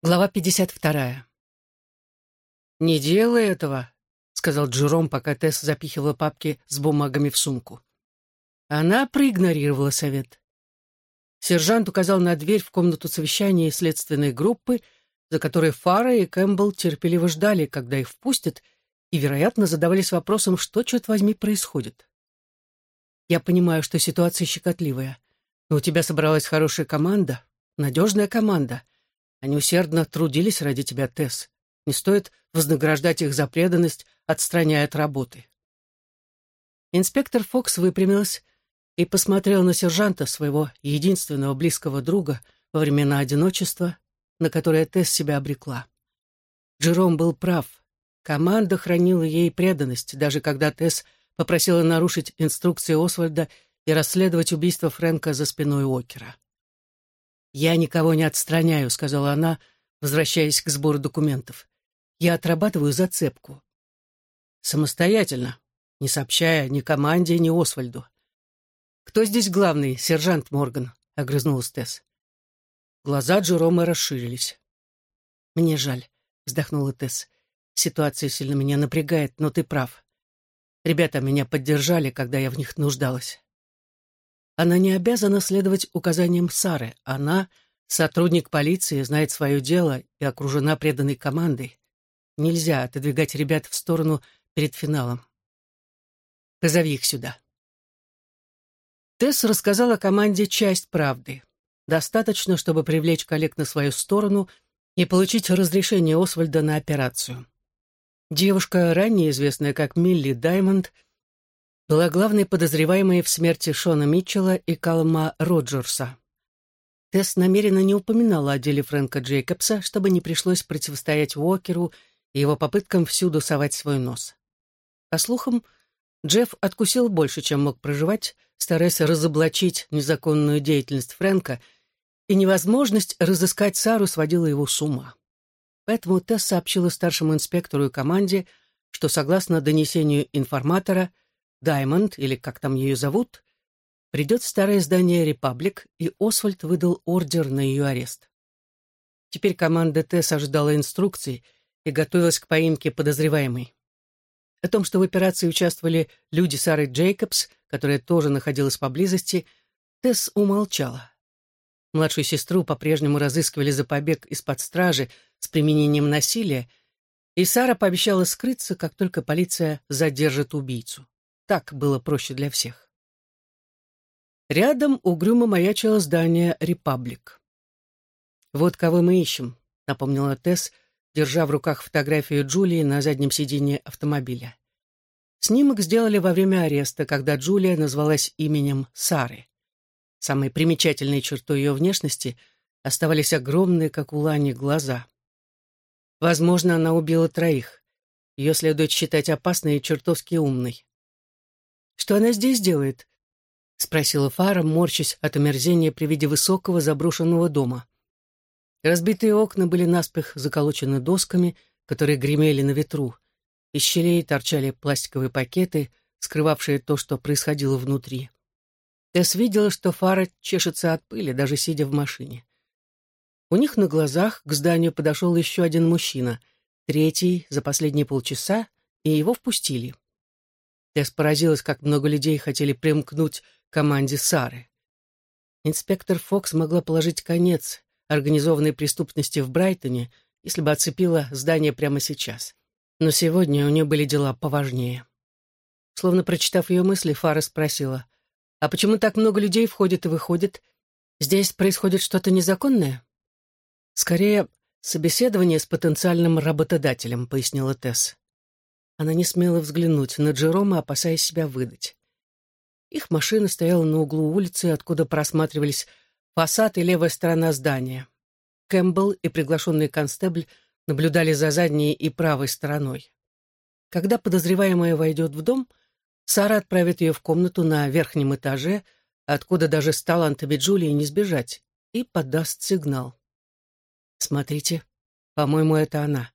Глава 52. «Не делай этого», — сказал Джером, пока Тесс запихивала папки с бумагами в сумку. Она проигнорировала совет. Сержант указал на дверь в комнату совещания следственной группы, за которой Фара и Кэмпбелл терпеливо ждали, когда их впустят, и, вероятно, задавались вопросом, что, черт возьми, происходит. «Я понимаю, что ситуация щекотливая, но у тебя собралась хорошая команда, надежная команда», они усердно трудились ради тебя, Тесс. Не стоит вознаграждать их за преданность, отстраняя от работы. Инспектор Фокс выпрямилась и посмотрел на сержанта, своего единственного близкого друга во времена одиночества, на которое Тесс себя обрекла. Джером был прав. Команда хранила ей преданность, даже когда Тесс попросила нарушить инструкции Освальда и расследовать убийство Фрэнка за спиной Окера. «Я никого не отстраняю», — сказала она, возвращаясь к сбору документов. «Я отрабатываю зацепку». «Самостоятельно, не сообщая ни команде, ни Освальду». «Кто здесь главный, сержант Морган?» — огрызнулась Тесс. Глаза Джерома расширились. «Мне жаль», — вздохнула Тесс. «Ситуация сильно меня напрягает, но ты прав. Ребята меня поддержали, когда я в них нуждалась». Она не обязана следовать указаниям Сары. Она — сотрудник полиции, знает свое дело и окружена преданной командой. Нельзя отодвигать ребят в сторону перед финалом. Позови их сюда. Тесс рассказала команде часть правды. Достаточно, чтобы привлечь коллег на свою сторону и получить разрешение Освальда на операцию. Девушка, ранее известная как Милли Даймонд, — была главной подозреваемой в смерти Шона Митчелла и Калма Роджерса. Тесс намеренно не упоминала о деле Фрэнка Джейкобса, чтобы не пришлось противостоять Уокеру и его попыткам всюду совать свой нос. По слухам, Джефф откусил больше, чем мог проживать, стараясь разоблачить незаконную деятельность Фрэнка, и невозможность разыскать Сару сводила его с ума. Поэтому Тесс сообщила старшему инспектору и команде, что, согласно донесению информатора, Даймонд, или как там ее зовут, придет в старое здание «Репаблик», и Освальд выдал ордер на ее арест. Теперь команда ТЭС ожидала инструкций и готовилась к поимке подозреваемой. О том, что в операции участвовали люди Сары Джейкобс, которая тоже находилась поблизости, Тесс умолчала. Младшую сестру по-прежнему разыскивали за побег из-под стражи с применением насилия, и Сара пообещала скрыться, как только полиция задержит убийцу. Так было проще для всех. Рядом угрюмо маячило здание «Репаблик». «Вот кого мы ищем», — напомнила Тесс, держа в руках фотографию Джулии на заднем сиденье автомобиля. Снимок сделали во время ареста, когда Джулия назвалась именем Сары. Самой примечательной чертой ее внешности оставались огромные, как у Лани, глаза. Возможно, она убила троих. Ее следует считать опасной и чертовски умной. Что она здесь делает?» — спросила Фара, морщась от омерзения при виде высокого заброшенного дома. Разбитые окна были наспех заколочены досками, которые гремели на ветру. Из щелей торчали пластиковые пакеты, скрывавшие то, что происходило внутри. Тесс видела, что Фара чешется от пыли, даже сидя в машине. У них на глазах к зданию подошел еще один мужчина, третий за последние полчаса, и его впустили. Тесс поразилась, как много людей хотели примкнуть к команде Сары. Инспектор Фокс могла положить конец организованной преступности в Брайтоне, если бы оцепила здание прямо сейчас. Но сегодня у нее были дела поважнее. Словно прочитав ее мысли, Фара спросила, «А почему так много людей входит и выходит? Здесь происходит что-то незаконное?» «Скорее, собеседование с потенциальным работодателем», — пояснила Тесс. Она не смела взглянуть на Джерома, опасаясь себя выдать. Их машина стояла на углу улицы, откуда просматривались фасад и левая сторона здания. Кэмпбелл и приглашенный констебль наблюдали за задней и правой стороной. Когда подозреваемая войдет в дом, Сара отправит ее в комнату на верхнем этаже, откуда даже с талантами Джулии не сбежать, и подаст сигнал. «Смотрите, по-моему, это она.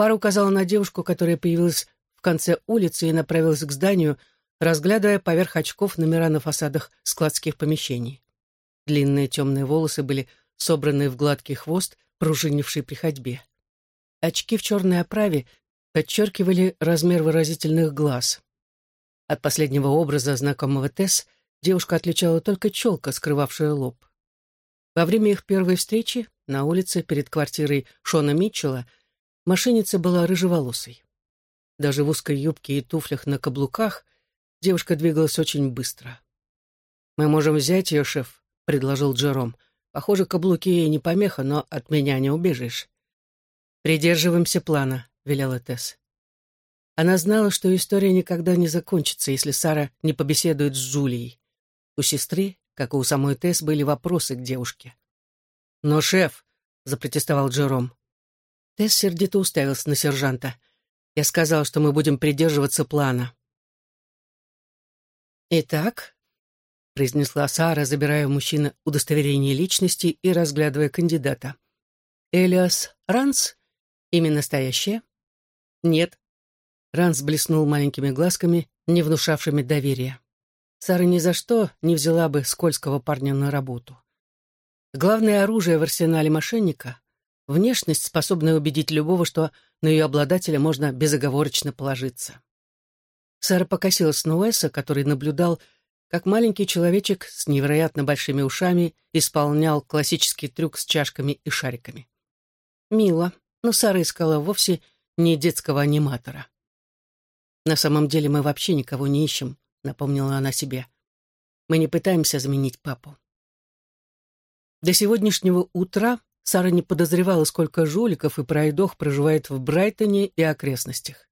Пара указала на девушку, которая появилась в конце улицы и направилась к зданию, разглядывая поверх очков номера на фасадах складских помещений. Длинные темные волосы были собранные в гладкий хвост, пружинивший при ходьбе. Очки в черной оправе подчеркивали размер выразительных глаз. От последнего образа знакомого Тесс девушка отличала только челка, скрывавшая лоб. Во время их первой встречи на улице перед квартирой Шона Митчелла мошенница была рыжеволосой. Даже в узкой юбке и туфлях на каблуках девушка двигалась очень быстро. «Мы можем взять ее, шеф», — предложил Джером. «Похоже, каблуки ей не помеха, но от меня не убежишь». «Придерживаемся плана», — велела Тесс. Она знала, что история никогда не закончится, если Сара не побеседует с Джулией. У сестры, как и у самой Тесс, были вопросы к девушке. «Но, шеф», — запротестовал Джером. Тесс сердито уставился на сержанта. «Я сказал, что мы будем придерживаться плана». «Итак, — произнесла Сара, забирая у мужчины удостоверение личности и разглядывая кандидата. «Элиас Ранс? Имя настоящее?» «Нет». Ранс блеснул маленькими глазками, не внушавшими доверия. Сара ни за что не взяла бы скользкого парня на работу. Главное оружие в арсенале мошенника — внешность, способная убедить любого, что на ее обладателя можно безоговорочно положиться. Сара покосилась на Уэса, который наблюдал как маленький человечек с невероятно большими ушами исполнял классический трюк с чашками и шариками. Мило, но Сара искала вовсе не детского аниматора. «На самом деле мы вообще никого не ищем», — напомнила она себе. «Мы не пытаемся заменить папу». До сегодняшнего утра Сара не подозревала, сколько жуликов и пройдох проживает в Брайтоне и окрестностях.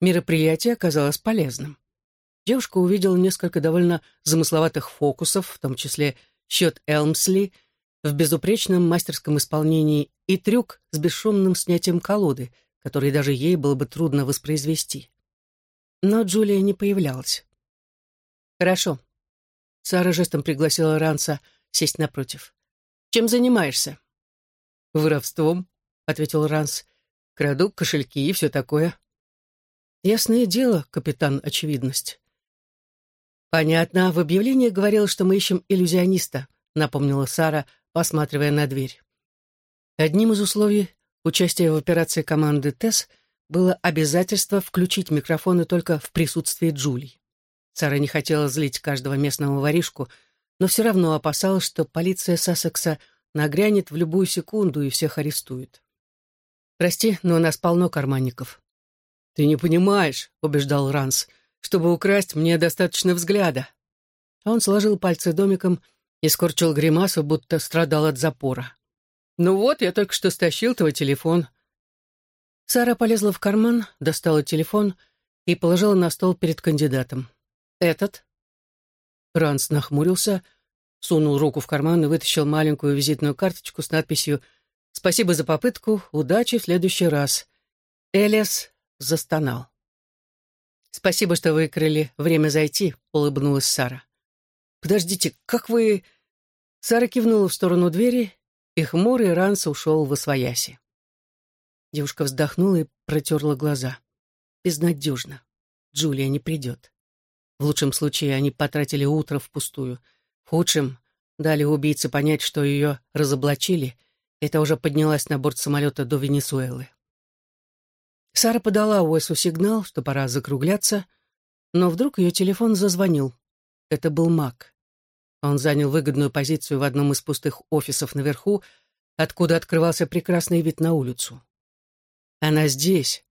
Мероприятие оказалось полезным девушка увидела несколько довольно замысловатых фокусов, в том числе счет Элмсли в безупречном мастерском исполнении и трюк с бесшумным снятием колоды, который даже ей было бы трудно воспроизвести. Но Джулия не появлялась. «Хорошо». Сара жестом пригласила Ранса сесть напротив. «Чем занимаешься?» «Воровством», — ответил Ранс. «Краду кошельки и все такое». «Ясное дело, капитан Очевидность». «Понятно. В объявлении говорилось, что мы ищем иллюзиониста», — напомнила Сара, посматривая на дверь. Одним из условий участия в операции команды ТЭС было обязательство включить микрофоны только в присутствии Джулии. Сара не хотела злить каждого местного воришку, но все равно опасалась, что полиция Сассекса нагрянет в любую секунду и всех арестует. «Прости, но у нас полно карманников». «Ты не понимаешь», — убеждал Ранс, — чтобы украсть, мне достаточно взгляда». Он сложил пальцы домиком и скорчил гримасу, будто страдал от запора. «Ну вот, я только что стащил твой телефон». Сара полезла в карман, достала телефон и положила на стол перед кандидатом. «Этот?» Ранс нахмурился, сунул руку в карман и вытащил маленькую визитную карточку с надписью «Спасибо за попытку, удачи в следующий раз». Элиас застонал. «Спасибо, что выкрыли время зайти», — улыбнулась Сара. «Подождите, как вы...» Сара кивнула в сторону двери, и хмурый Ранс ушел в освояси. Девушка вздохнула и протерла глаза. Безнадежно. Джулия не придет. В лучшем случае они потратили утро впустую. В худшем дали убийце понять, что ее разоблачили, это уже поднялась на борт самолета до Венесуэлы. Сара подала Уэсу сигнал, что пора закругляться, но вдруг ее телефон зазвонил. Это был Мак. Он занял выгодную позицию в одном из пустых офисов наверху, откуда открывался прекрасный вид на улицу. «Она здесь»,